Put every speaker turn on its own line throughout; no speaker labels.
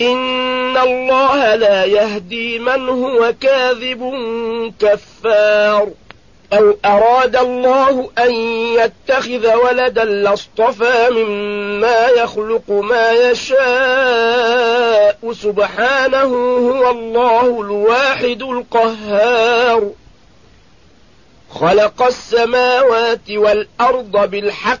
ان الله لا يهدي من هو كاذب كفار. أو اراد الله ان يتخذ ولدا لاصطفى مما يخلق ما يشاء. سبحانه هو الله الواحد القهار. خلق السماوات والارض بالحق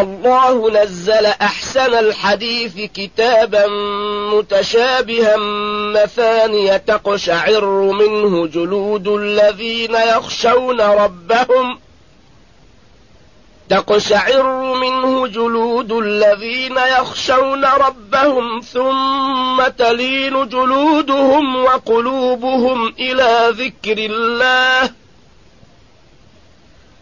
الله نزل أحسن الحديث كتابا متشابها مثانية تقشعر منه جلود الذين يخشون ربهم تقشعر منه جلود الذين يخشون ربهم ثم تلين جلودهم وقلوبهم إلى ذكر الله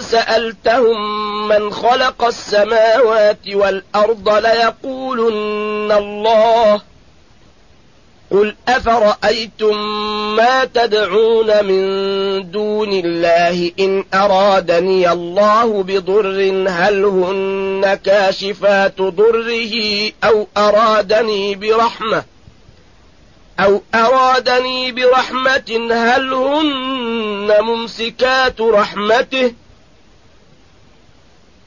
سألتهم من خلق السماوات والأرض ليقولن الله. قل أفرأيتم ما تدعون من دون الله إن أرادني الله بضر هل هن كاشفات ضره أو أرادني برحمة أو أرادني برحمة هل هن ممسكات رحمته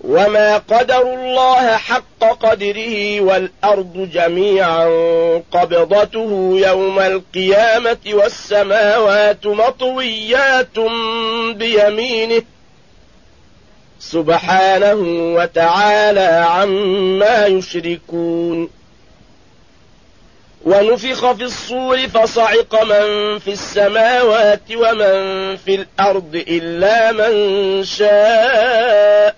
وما قدروا الله حق قدره والأرض جميعا قبضته يوم القيامة والسماوات مطويات بيمينه سبحانه وتعالى عما يشركون ونفخ في الصور فصعق من في السماوات ومن في الأرض إلا من شاء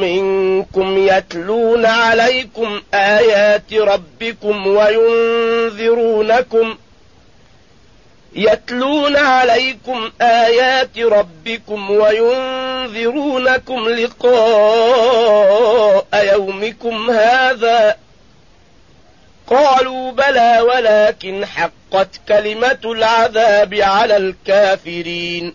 منكم يتلون عليكم آيات ربكم وينذرونكم يتلون عليكم آيات ربكم وينذرونكم لقاء يومكم هذا قالوا بلى ولكن حقت كلمة العذاب على الكافرين